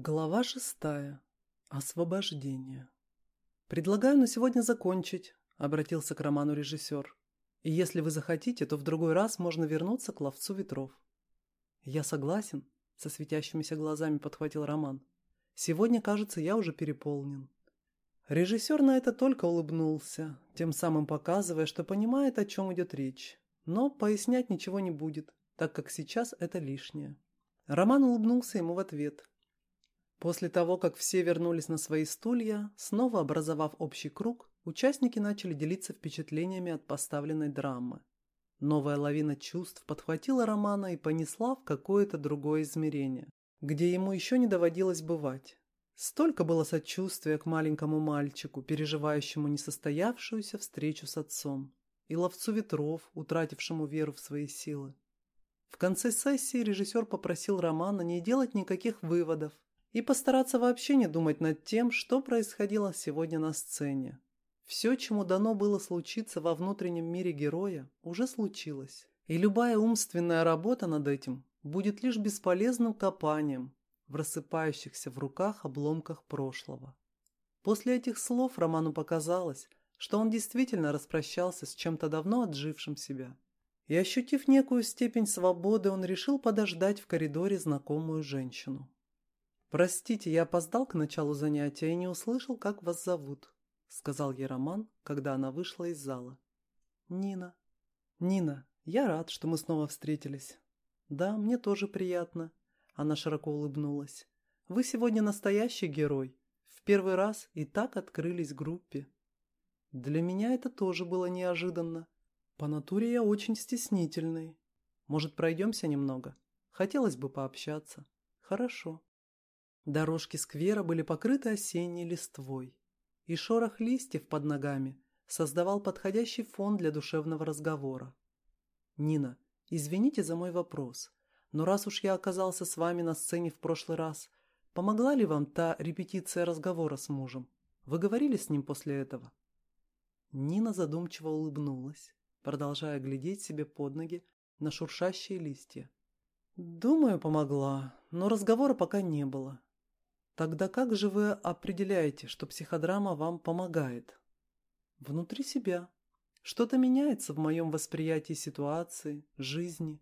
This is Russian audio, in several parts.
Глава шестая. Освобождение. «Предлагаю на сегодня закончить», — обратился к роману режиссер. «И если вы захотите, то в другой раз можно вернуться к ловцу ветров». «Я согласен», — со светящимися глазами подхватил Роман. «Сегодня, кажется, я уже переполнен». Режиссер на это только улыбнулся, тем самым показывая, что понимает, о чем идет речь. Но пояснять ничего не будет, так как сейчас это лишнее. Роман улыбнулся ему в ответ — После того, как все вернулись на свои стулья, снова образовав общий круг, участники начали делиться впечатлениями от поставленной драмы. Новая лавина чувств подхватила Романа и понесла в какое-то другое измерение, где ему еще не доводилось бывать. Столько было сочувствия к маленькому мальчику, переживающему несостоявшуюся встречу с отцом, и ловцу ветров, утратившему веру в свои силы. В конце сессии режиссер попросил Романа не делать никаких выводов, и постараться вообще не думать над тем, что происходило сегодня на сцене. Все, чему дано было случиться во внутреннем мире героя, уже случилось. И любая умственная работа над этим будет лишь бесполезным копанием в рассыпающихся в руках обломках прошлого. После этих слов Роману показалось, что он действительно распрощался с чем-то давно отжившим себя. И ощутив некую степень свободы, он решил подождать в коридоре знакомую женщину. «Простите, я опоздал к началу занятия и не услышал, как вас зовут», — сказал ей Роман, когда она вышла из зала. «Нина». «Нина, я рад, что мы снова встретились». «Да, мне тоже приятно», — она широко улыбнулась. «Вы сегодня настоящий герой. В первый раз и так открылись группе». «Для меня это тоже было неожиданно. По натуре я очень стеснительный. Может, пройдемся немного? Хотелось бы пообщаться». «Хорошо». Дорожки сквера были покрыты осенней листвой, и шорох листьев под ногами создавал подходящий фон для душевного разговора. «Нина, извините за мой вопрос, но раз уж я оказался с вами на сцене в прошлый раз, помогла ли вам та репетиция разговора с мужем? Вы говорили с ним после этого?» Нина задумчиво улыбнулась, продолжая глядеть себе под ноги на шуршащие листья. «Думаю, помогла, но разговора пока не было. Тогда как же вы определяете, что психодрама вам помогает? Внутри себя. Что-то меняется в моем восприятии ситуации, жизни.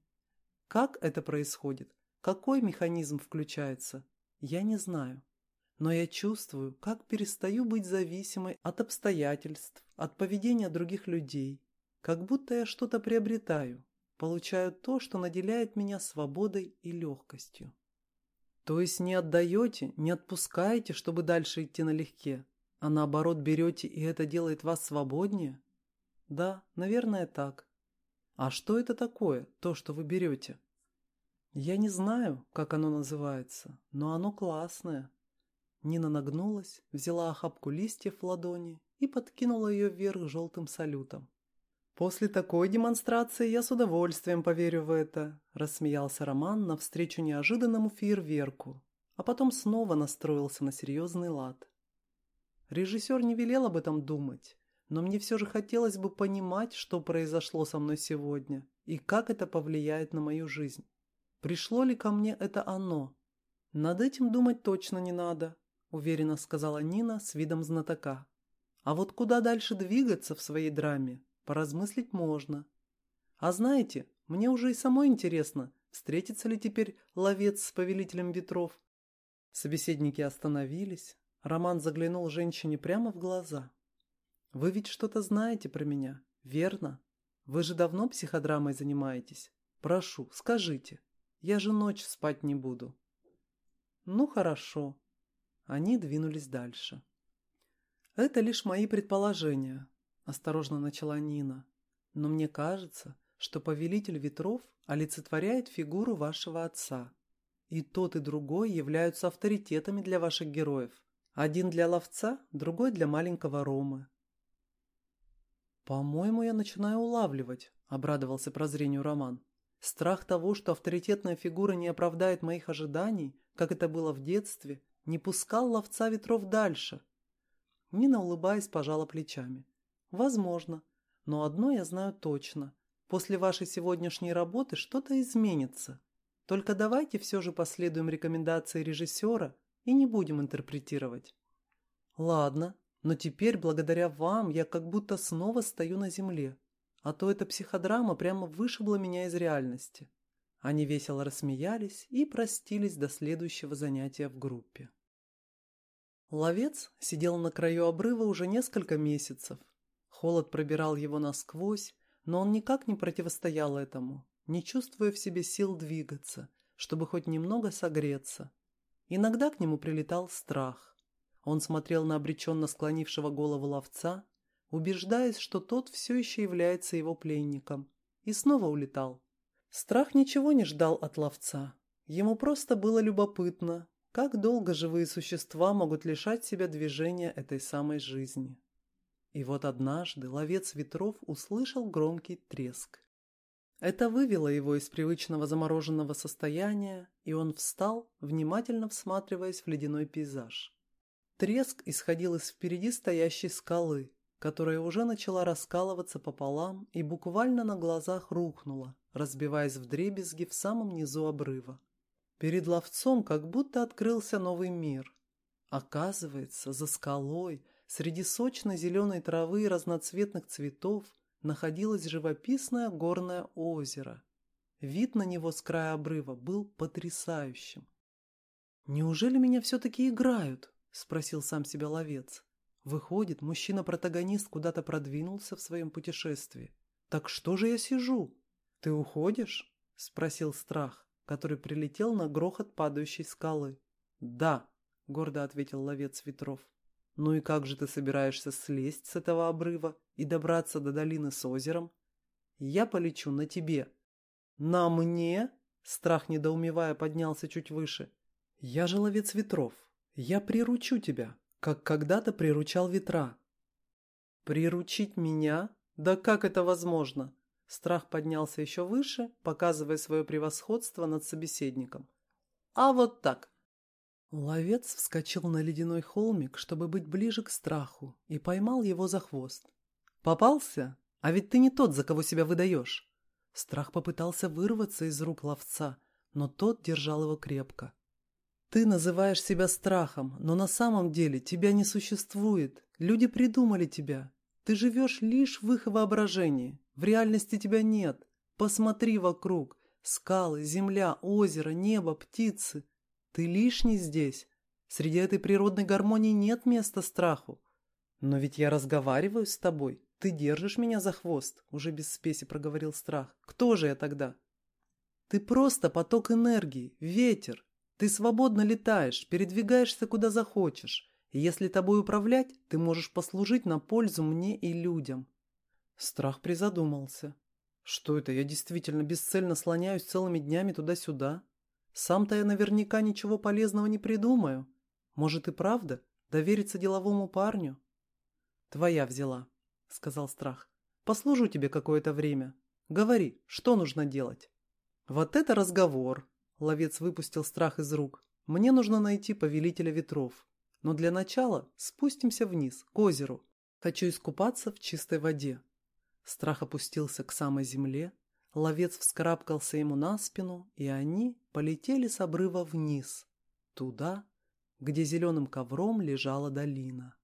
Как это происходит? Какой механизм включается? Я не знаю. Но я чувствую, как перестаю быть зависимой от обстоятельств, от поведения других людей. Как будто я что-то приобретаю, получаю то, что наделяет меня свободой и легкостью. То есть не отдаете, не отпускаете, чтобы дальше идти налегке, а наоборот берете, и это делает вас свободнее? Да, наверное, так. А что это такое, то, что вы берете? Я не знаю, как оно называется, но оно классное. Нина нагнулась, взяла охапку листьев в ладони и подкинула ее вверх желтым салютом. «После такой демонстрации я с удовольствием поверю в это», – рассмеялся Роман навстречу неожиданному фейерверку, а потом снова настроился на серьезный лад. Режиссер не велел об этом думать, но мне все же хотелось бы понимать, что произошло со мной сегодня и как это повлияет на мою жизнь. Пришло ли ко мне это оно? Над этим думать точно не надо, уверенно сказала Нина с видом знатока. А вот куда дальше двигаться в своей драме, Поразмыслить можно. А знаете, мне уже и самой интересно, встретится ли теперь ловец с повелителем ветров. Собеседники остановились. Роман заглянул женщине прямо в глаза. «Вы ведь что-то знаете про меня, верно? Вы же давно психодрамой занимаетесь? Прошу, скажите. Я же ночь спать не буду». «Ну, хорошо». Они двинулись дальше. «Это лишь мои предположения осторожно начала Нина. Но мне кажется, что повелитель ветров олицетворяет фигуру вашего отца. И тот, и другой являются авторитетами для ваших героев. Один для ловца, другой для маленького Ромы. «По-моему, я начинаю улавливать», — обрадовался прозрению Роман. «Страх того, что авторитетная фигура не оправдает моих ожиданий, как это было в детстве, не пускал ловца ветров дальше». Нина, улыбаясь, пожала плечами. Возможно. Но одно я знаю точно. После вашей сегодняшней работы что-то изменится. Только давайте все же последуем рекомендации режиссера и не будем интерпретировать. Ладно, но теперь, благодаря вам, я как будто снова стою на земле, а то эта психодрама прямо вышибла меня из реальности. Они весело рассмеялись и простились до следующего занятия в группе. Ловец сидел на краю обрыва уже несколько месяцев. Холод пробирал его насквозь, но он никак не противостоял этому, не чувствуя в себе сил двигаться, чтобы хоть немного согреться. Иногда к нему прилетал страх. Он смотрел на обреченно склонившего голову ловца, убеждаясь, что тот все еще является его пленником, и снова улетал. Страх ничего не ждал от ловца. Ему просто было любопытно, как долго живые существа могут лишать себя движения этой самой жизни. И вот однажды ловец ветров услышал громкий треск. Это вывело его из привычного замороженного состояния, и он встал, внимательно всматриваясь в ледяной пейзаж. Треск исходил из впереди стоящей скалы, которая уже начала раскалываться пополам и буквально на глазах рухнула, разбиваясь в дребезги в самом низу обрыва. Перед ловцом как будто открылся новый мир. Оказывается, за скалой, среди сочной зеленой травы и разноцветных цветов, находилось живописное горное озеро. Вид на него с края обрыва был потрясающим. «Неужели меня все-таки играют?» – спросил сам себя ловец. Выходит, мужчина-протагонист куда-то продвинулся в своем путешествии. «Так что же я сижу?» «Ты уходишь?» – спросил страх, который прилетел на грохот падающей скалы. «Да», – гордо ответил ловец ветров. «Ну и как же ты собираешься слезть с этого обрыва и добраться до долины с озером? Я полечу на тебе». «На мне?» – страх недоумевая поднялся чуть выше. «Я же ловец ветров. Я приручу тебя, как когда-то приручал ветра». «Приручить меня? Да как это возможно?» Страх поднялся еще выше, показывая свое превосходство над собеседником. «А вот так. Ловец вскочил на ледяной холмик, чтобы быть ближе к страху, и поймал его за хвост. «Попался? А ведь ты не тот, за кого себя выдаешь!» Страх попытался вырваться из рук ловца, но тот держал его крепко. «Ты называешь себя страхом, но на самом деле тебя не существует. Люди придумали тебя. Ты живешь лишь в их воображении. В реальности тебя нет. Посмотри вокруг. Скалы, земля, озеро, небо, птицы. Ты лишний здесь. Среди этой природной гармонии нет места страху. Но ведь я разговариваю с тобой. Ты держишь меня за хвост, уже без спеси проговорил страх. Кто же я тогда? Ты просто поток энергии, ветер. Ты свободно летаешь, передвигаешься куда захочешь. И если тобой управлять, ты можешь послужить на пользу мне и людям. Страх призадумался. Что это, я действительно бесцельно слоняюсь целыми днями туда-сюда? Сам-то я наверняка ничего полезного не придумаю. Может и правда довериться деловому парню? Твоя взяла, сказал страх. Послужу тебе какое-то время. Говори, что нужно делать? Вот это разговор. Ловец выпустил страх из рук. Мне нужно найти повелителя ветров. Но для начала спустимся вниз, к озеру. Хочу искупаться в чистой воде. Страх опустился к самой земле, Ловец вскарабкался ему на спину, и они полетели с обрыва вниз, туда, где зеленым ковром лежала долина.